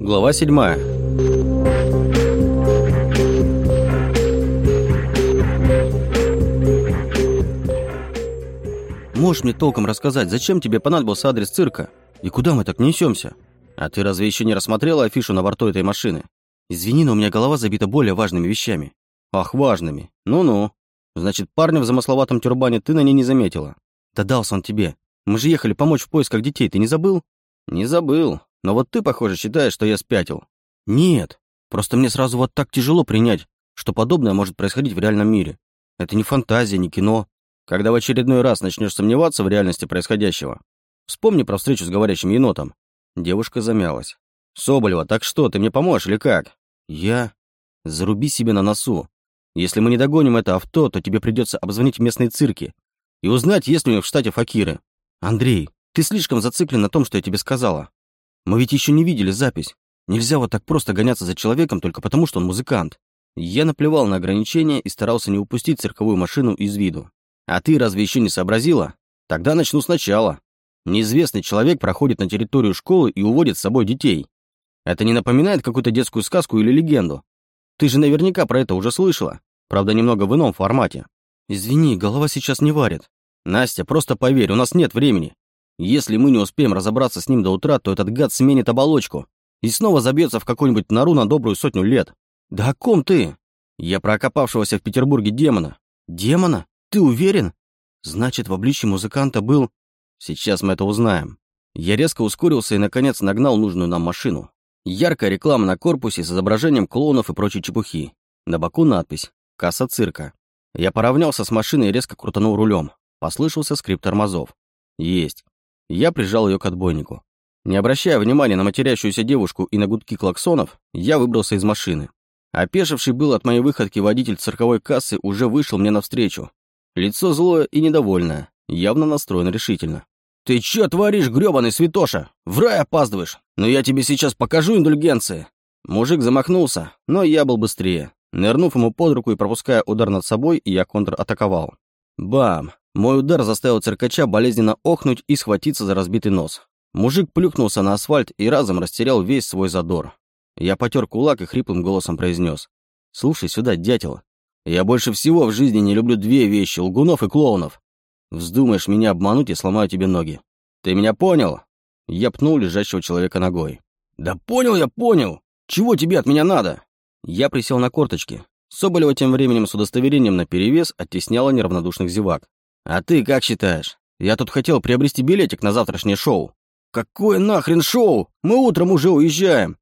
Глава 7. Можешь мне толком рассказать, зачем тебе понадобился адрес цирка? И куда мы так несемся? А ты разве еще не рассмотрела афишу на борту этой машины? Извини, но у меня голова забита более важными вещами. Ах, важными. Ну-ну. Значит, парня в замысловатом тюрбане ты на ней не заметила. Да дался он тебе. Мы же ехали помочь в поисках детей, ты не забыл? Не забыл. Но вот ты, похоже, считаешь, что я спятил. Нет. Просто мне сразу вот так тяжело принять, что подобное может происходить в реальном мире. Это не фантазия, не кино. Когда в очередной раз начнешь сомневаться в реальности происходящего, вспомни про встречу с говорящим енотом. Девушка замялась. «Соболева, так что, ты мне поможешь или как?» «Я...» «Заруби себе на носу. Если мы не догоним это авто, то тебе придется обзвонить местные цирки и узнать, есть ли у них в штате факиры. Андрей, ты слишком зациклен на том, что я тебе сказала. Мы ведь еще не видели запись. Нельзя вот так просто гоняться за человеком только потому, что он музыкант. Я наплевал на ограничения и старался не упустить цирковую машину из виду. А ты разве еще не сообразила? Тогда начну сначала. Неизвестный человек проходит на территорию школы и уводит с собой детей. Это не напоминает какую-то детскую сказку или легенду? Ты же наверняка про это уже слышала. Правда, немного в ином формате. Извини, голова сейчас не варит. Настя, просто поверь, у нас нет времени. Если мы не успеем разобраться с ним до утра, то этот гад сменит оболочку и снова забьется в какую-нибудь нору на добрую сотню лет. Да о ком ты? Я про окопавшегося в Петербурге демона. Демона? Ты уверен? Значит, в обличье музыканта был... Сейчас мы это узнаем. Я резко ускорился и, наконец, нагнал нужную нам машину. Яркая реклама на корпусе с изображением клоунов и прочей чепухи. На боку надпись «Касса цирка». Я поравнялся с машиной и резко крутанул рулем. Послышался скрип тормозов. Есть. Я прижал ее к отбойнику. Не обращая внимания на матерящуюся девушку и на гудки клаксонов, я выбрался из машины. Опешивший был от моей выходки водитель цирковой кассы уже вышел мне навстречу. Лицо злое и недовольное, явно настроен решительно. «Ты чё творишь, грёбаный святоша? В рай опаздываешь! Но я тебе сейчас покажу индульгенции!» Мужик замахнулся, но я был быстрее. Нырнув ему под руку и пропуская удар над собой, я контратаковал. Бам! Мой удар заставил циркача болезненно охнуть и схватиться за разбитый нос. Мужик плюхнулся на асфальт и разом растерял весь свой задор. Я потер кулак и хриплым голосом произнес. «Слушай сюда, дятел. Я больше всего в жизни не люблю две вещи — лгунов и клоунов. Вздумаешь меня обмануть и сломаю тебе ноги. Ты меня понял?» Я пнул лежащего человека ногой. «Да понял я, понял! Чего тебе от меня надо?» Я присел на корточки. Соболева тем временем с удостоверением наперевес оттесняла неравнодушных зевак. «А ты как считаешь? Я тут хотел приобрести билетик на завтрашнее шоу». «Какое нахрен шоу? Мы утром уже уезжаем!»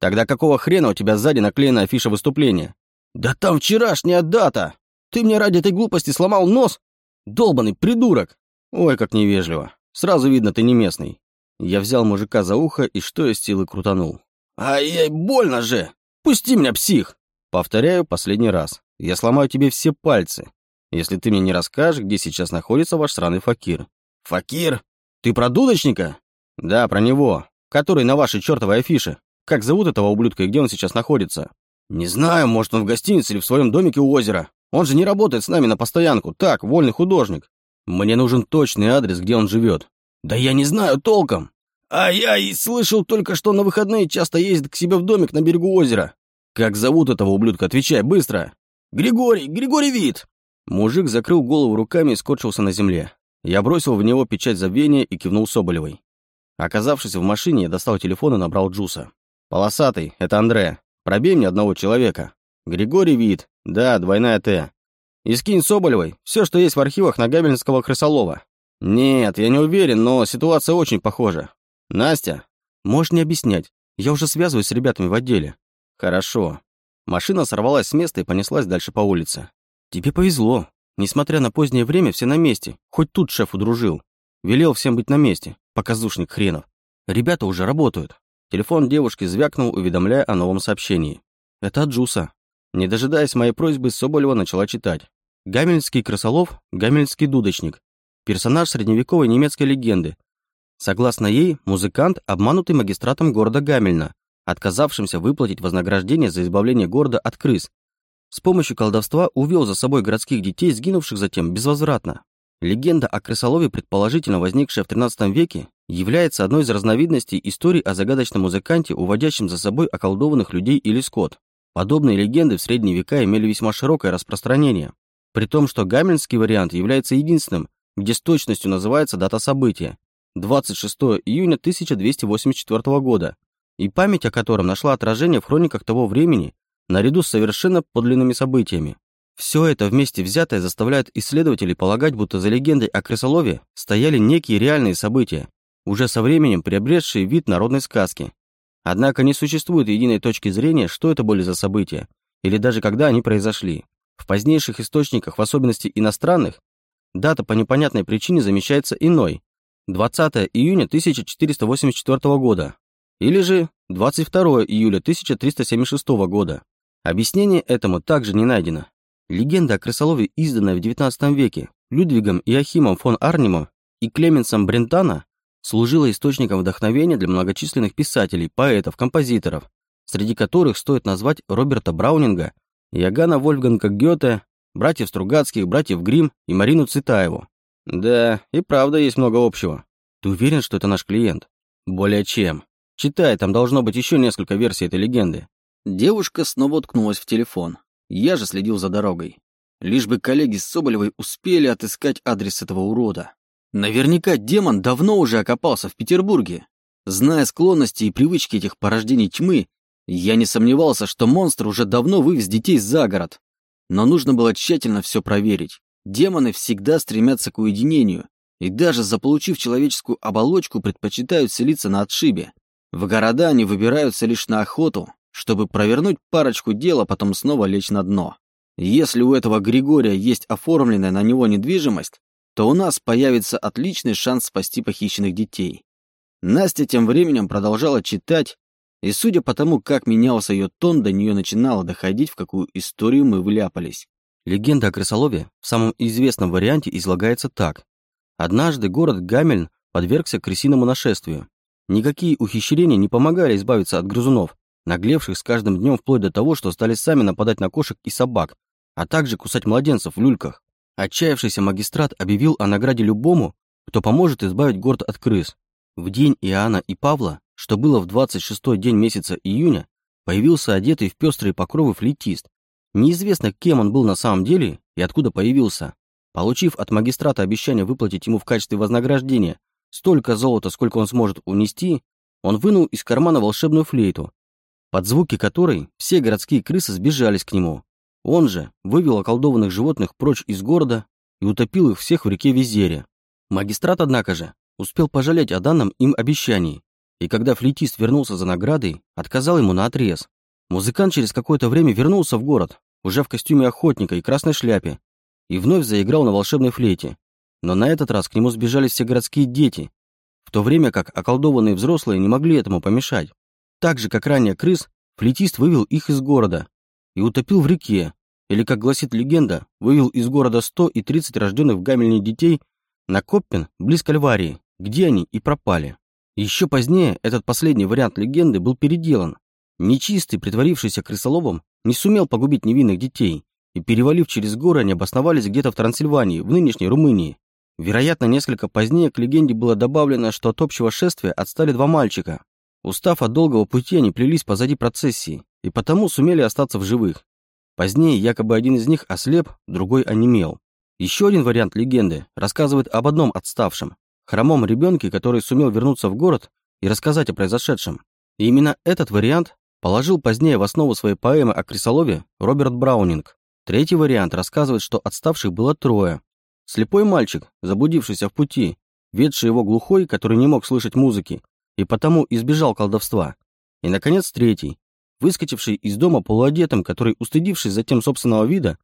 «Тогда какого хрена у тебя сзади наклеена афиша выступления?» «Да там вчерашняя дата! Ты мне ради этой глупости сломал нос? Долбанный придурок!» «Ой, как невежливо. Сразу видно, ты не местный». Я взял мужика за ухо и что из силы крутанул. «Ай-яй, больно же! Пусти меня, псих!» Повторяю последний раз. Я сломаю тебе все пальцы, если ты мне не расскажешь, где сейчас находится ваш сраный факир. Факир? Ты про дудочника? Да, про него. Который на вашей чертовой афише. Как зовут этого ублюдка и где он сейчас находится? Не знаю, может он в гостинице или в своем домике у озера. Он же не работает с нами на постоянку. Так, вольный художник. Мне нужен точный адрес, где он живет. Да я не знаю толком. А я и слышал только, что на выходные часто ездит к себе в домик на берегу озера. Как зовут этого ублюдка? Отвечай, быстро. Григорий, Григорий Вит. Мужик закрыл голову руками и скорчился на земле. Я бросил в него печать забвения и кивнул Соболевой. Оказавшись в машине, я достал телефон и набрал Джуса. «Полосатый, это Андре. Пробей мне одного человека. Григорий Вит. Да, двойная Т. И скинь Соболевой все, что есть в архивах на Габельского крысолова. Нет, я не уверен, но ситуация очень похожа. Настя? Можешь не объяснять. Я уже связываюсь с ребятами в отделе. Хорошо. Машина сорвалась с места и понеслась дальше по улице. Тебе повезло. Несмотря на позднее время, все на месте. Хоть тут шеф удружил. Велел всем быть на месте. Показушник хренов. Ребята уже работают. Телефон девушки звякнул, уведомляя о новом сообщении. Это от Джуса. Не дожидаясь моей просьбы, Соболева начала читать. Гамельнский крысолов, гамельнский дудочник. Персонаж средневековой немецкой легенды. Согласно ей, музыкант, обманутый магистратом города Гамельна, отказавшимся выплатить вознаграждение за избавление города от крыс. С помощью колдовства увел за собой городских детей, сгинувших затем безвозвратно. Легенда о крысолове, предположительно возникшая в XIII веке, является одной из разновидностей истории о загадочном музыканте, уводящем за собой околдованных людей или скот. Подобные легенды в средние века имели весьма широкое распространение, при том, что гамельнский вариант является единственным, где с точностью называется дата события – 26 июня 1284 года, и память о котором нашла отражение в хрониках того времени наряду с совершенно подлинными событиями. Все это вместе взятое заставляет исследователей полагать, будто за легендой о крысолове стояли некие реальные события, уже со временем приобретшие вид народной сказки. Однако не существует единой точки зрения, что это были за события, или даже когда они произошли. В позднейших источниках, в особенности иностранных, дата по непонятной причине замещается иной – 20 июня 1484 года, или же 22 июля 1376 года. Объяснение этому также не найдено. Легенда о крысолове, изданная в XIX веке Людвигом Иохимом фон Арнимом и Клеменсом Брентана, служила источником вдохновения для многочисленных писателей, поэтов, композиторов, среди которых стоит назвать Роберта Браунинга, Иоганна Вольфганга Гёте, братьев Стругацких, братьев Грим и Марину Цветаеву. Да, и правда есть много общего. Ты уверен, что это наш клиент? Более чем. Читай, там должно быть еще несколько версий этой легенды. Девушка снова уткнулась в телефон. Я же следил за дорогой. Лишь бы коллеги с Соболевой успели отыскать адрес этого урода. Наверняка демон давно уже окопался в Петербурге. Зная склонности и привычки этих порождений тьмы, я не сомневался, что монстр уже давно вывез детей за город. Но нужно было тщательно все проверить. Демоны всегда стремятся к уединению, и даже заполучив человеческую оболочку, предпочитают селиться на отшибе. В города они выбираются лишь на охоту, чтобы провернуть парочку дел, а потом снова лечь на дно. Если у этого Григория есть оформленная на него недвижимость, то у нас появится отличный шанс спасти похищенных детей. Настя тем временем продолжала читать, и судя по тому, как менялся ее тон, до нее начинало доходить, в какую историю мы вляпались. Легенда о крысолове в самом известном варианте излагается так. Однажды город Гамельн подвергся крысиному нашествию. Никакие ухищрения не помогали избавиться от грызунов, наглевших с каждым днем вплоть до того, что стали сами нападать на кошек и собак, а также кусать младенцев в люльках. Отчаявшийся магистрат объявил о награде любому, кто поможет избавить город от крыс. В день Иоанна и Павла, что было в 26-й день месяца июня, появился одетый в пестрые покровы флейтист. Неизвестно, кем он был на самом деле и откуда появился. Получив от магистрата обещание выплатить ему в качестве вознаграждения столько золота, сколько он сможет унести, он вынул из кармана волшебную флейту под звуки которой все городские крысы сбежались к нему. Он же вывел околдованных животных прочь из города и утопил их всех в реке Визере. Магистрат, однако же, успел пожалеть о данном им обещании, и когда флейтист вернулся за наградой, отказал ему на отрез. Музыкант через какое-то время вернулся в город, уже в костюме охотника и красной шляпе, и вновь заиграл на волшебной флейте. Но на этот раз к нему сбежались все городские дети, в то время как околдованные взрослые не могли этому помешать. Так же, как ранее крыс, флетист вывел их из города и утопил в реке, или, как гласит легенда, вывел из города 100 и 30 рожденных в Гамельне детей на Коппен, близ Кальварии, где они и пропали. Еще позднее этот последний вариант легенды был переделан. Нечистый, притворившийся крысоловом, не сумел погубить невинных детей, и, перевалив через горы, они обосновались где-то в Трансильвании, в нынешней Румынии. Вероятно, несколько позднее к легенде было добавлено, что от общего шествия отстали два мальчика, Устав от долгого пути, они плелись позади процессии, и потому сумели остаться в живых. Позднее якобы один из них ослеп, другой онемел. Еще один вариант легенды рассказывает об одном отставшем, хромом ребенке, который сумел вернуться в город и рассказать о произошедшем. И именно этот вариант положил позднее в основу своей поэмы о крысолове Роберт Браунинг. Третий вариант рассказывает, что отставших было трое. Слепой мальчик, заблудившийся в пути, ведший его глухой, который не мог слышать музыки, и потому избежал колдовства. И, наконец, третий, выскочивший из дома полуодетым, который, устыдившись затем собственного вида,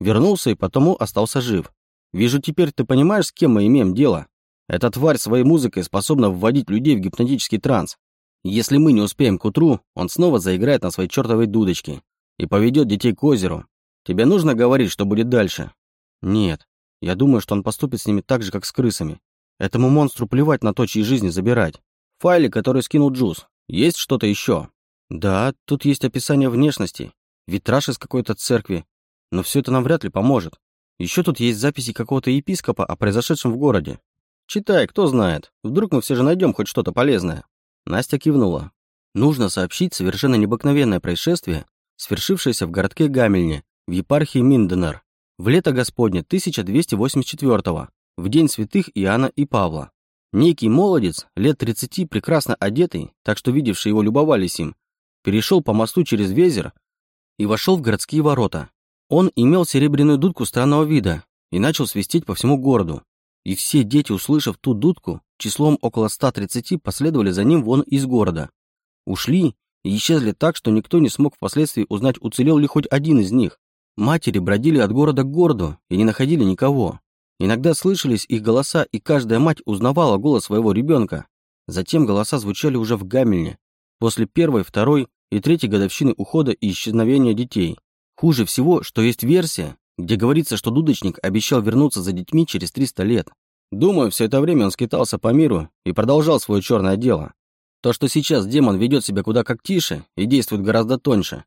вернулся и потому остался жив. Вижу, теперь ты понимаешь, с кем мы имеем дело. Эта тварь своей музыкой способна вводить людей в гипнотический транс. Если мы не успеем к утру, он снова заиграет на своей чертовой дудочке и поведет детей к озеру. Тебе нужно говорить, что будет дальше? Нет. Я думаю, что он поступит с ними так же, как с крысами. Этому монстру плевать на то, чьи жизни забирать файле, который скинул Джуз, есть что-то еще? Да, тут есть описание внешности, витраж из какой-то церкви, но все это нам вряд ли поможет. Еще тут есть записи какого-то епископа о произошедшем в городе. Читай, кто знает. Вдруг мы все же найдем хоть что-то полезное. Настя кивнула. Нужно сообщить совершенно необыкновенное происшествие, свершившееся в городке Гамельне, в епархии Минденер, в лето Господне 1284 в день святых Иоанна и Павла. Некий молодец, лет 30, прекрасно одетый, так что видевшие его любовались им, перешел по мосту через Везер и вошел в городские ворота. Он имел серебряную дудку странного вида и начал свистеть по всему городу. И все дети, услышав ту дудку, числом около 130 последовали за ним вон из города. Ушли и исчезли так, что никто не смог впоследствии узнать, уцелел ли хоть один из них. Матери бродили от города к городу и не находили никого. Иногда слышались их голоса, и каждая мать узнавала голос своего ребенка. Затем голоса звучали уже в Гамельне, после первой, второй и третьей годовщины ухода и исчезновения детей. Хуже всего, что есть версия, где говорится, что дудочник обещал вернуться за детьми через 300 лет. Думаю, все это время он скитался по миру и продолжал свое черное дело. То, что сейчас демон ведет себя куда как тише и действует гораздо тоньше,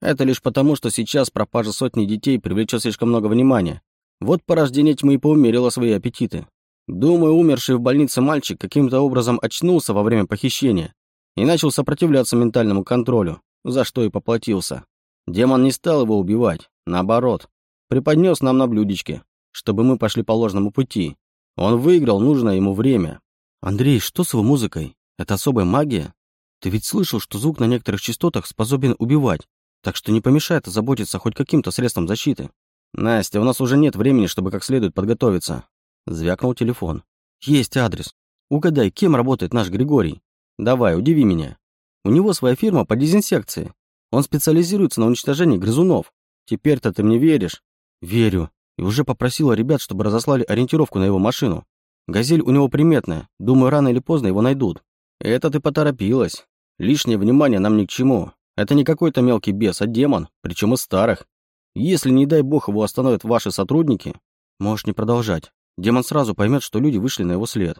это лишь потому, что сейчас пропажа сотни детей привлечет слишком много внимания, вот порождение тьмы поумерило свои аппетиты. Думаю, умерший в больнице мальчик каким-то образом очнулся во время похищения и начал сопротивляться ментальному контролю, за что и поплатился. Демон не стал его убивать, наоборот, преподнес нам на блюдечке, чтобы мы пошли по ложному пути. Он выиграл нужное ему время. Андрей, что с его музыкой? Это особая магия? Ты ведь слышал, что звук на некоторых частотах способен убивать, так что не помешает озаботиться хоть каким-то средством защиты. «Настя, у нас уже нет времени, чтобы как следует подготовиться». Звякнул телефон. «Есть адрес. Угадай, кем работает наш Григорий? Давай, удиви меня. У него своя фирма по дезинсекции. Он специализируется на уничтожении грызунов. Теперь-то ты мне веришь?» «Верю. И уже попросила ребят, чтобы разослали ориентировку на его машину. Газель у него приметная. Думаю, рано или поздно его найдут». «Это ты поторопилась. Лишнее внимание нам ни к чему. Это не какой-то мелкий бес, а демон, причем из старых. Если, не дай бог, его остановят ваши сотрудники, можешь не продолжать. Демон сразу поймет, что люди вышли на его след.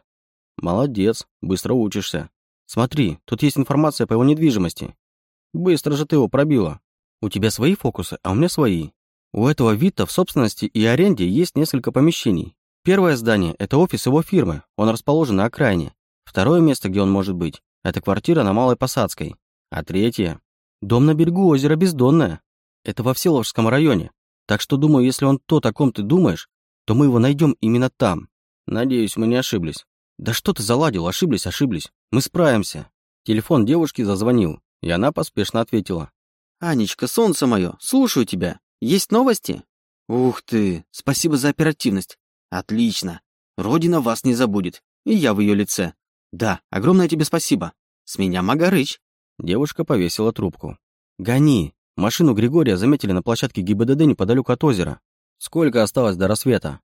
Молодец, быстро учишься. Смотри, тут есть информация по его недвижимости. Быстро же ты его пробила. У тебя свои фокусы, а у меня свои. У этого Вита в собственности и аренде есть несколько помещений. Первое здание – это офис его фирмы, он расположен на окраине. Второе место, где он может быть – это квартира на Малой Посадской. А третье – дом на берегу озера Бездонное. Это во Всеволожском районе. Так что, думаю, если он то, о ком ты думаешь, то мы его найдем именно там. Надеюсь, мы не ошиблись. Да что ты заладил? Ошиблись, ошиблись. Мы справимся. Телефон девушки зазвонил, и она поспешно ответила. «Анечка, солнце мое, слушаю тебя. Есть новости?» «Ух ты, спасибо за оперативность. Отлично. Родина вас не забудет. И я в ее лице. Да, огромное тебе спасибо. С меня Магарыч». Девушка повесила трубку. «Гони, Машину Григория заметили на площадке ГИБДД неподалеку от озера. Сколько осталось до рассвета?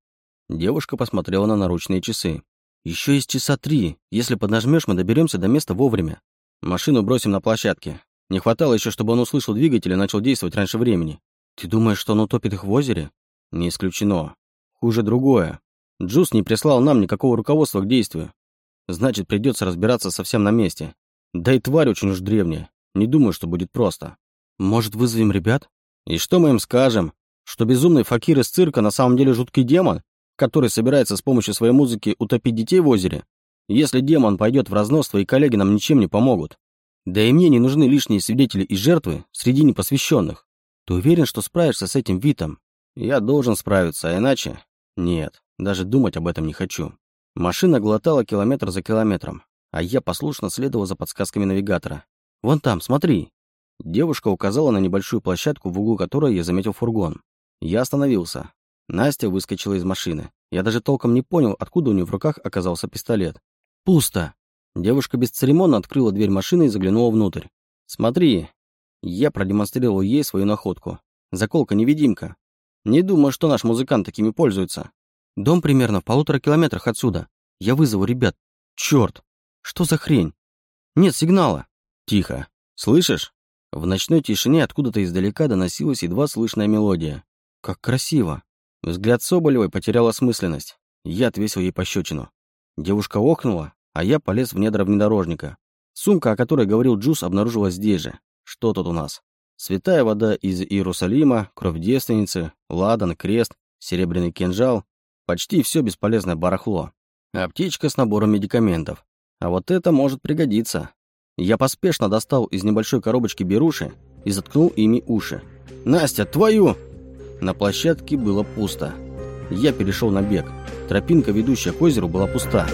Девушка посмотрела на наручные часы. Еще есть часа три. Если поднажмешь, мы доберемся до места вовремя. Машину бросим на площадке. Не хватало еще, чтобы он услышал двигатель и начал действовать раньше времени. Ты думаешь, что он утопит их в озере? Не исключено. Хуже другое. Джус не прислал нам никакого руководства к действию. Значит, придется разбираться совсем на месте. Да и тварь очень уж древняя. Не думаю, что будет просто. Может, вызовем ребят? И что мы им скажем? Что безумный факир из цирка на самом деле жуткий демон, который собирается с помощью своей музыки утопить детей в озере? Если демон пойдет в разнос, твои коллеги нам ничем не помогут. Да и мне не нужны лишние свидетели и жертвы среди непосвященных. Ты уверен, что справишься с этим Витом? Я должен справиться, а иначе... Нет, даже думать об этом не хочу. Машина глотала километр за километром, а я послушно следовал за подсказками навигатора. «Вон там, смотри!» Девушка указала на небольшую площадку, в углу которой я заметил фургон. Я остановился. Настя выскочила из машины. Я даже толком не понял, откуда у нее в руках оказался пистолет. «Пусто!» Девушка бесцеремонно открыла дверь машины и заглянула внутрь. «Смотри!» Я продемонстрировал ей свою находку. Заколка-невидимка. Не думаю, что наш музыкант такими пользуется. Дом примерно в полутора километрах отсюда. Я вызову ребят. Черт! Что за хрень? Нет сигнала. Тихо. Слышишь? В ночной тишине откуда-то издалека доносилась едва слышная мелодия. Как красиво. Взгляд Соболевой потерял осмысленность. Я отвесил ей пощечину. Девушка охнула, а я полез в недра внедорожника. Сумка, о которой говорил Джус, обнаружилась здесь же. Что тут у нас? Святая вода из Иерусалима, кровь девственницы, ладан, крест, серебряный кинжал, почти все бесполезное барахло. Аптечка с набором медикаментов. А вот это может пригодиться. Я поспешно достал из небольшой коробочки беруши и заткнул ими уши. «Настя, твою!» На площадке было пусто. Я перешел на бег. Тропинка, ведущая к озеру, была пуста.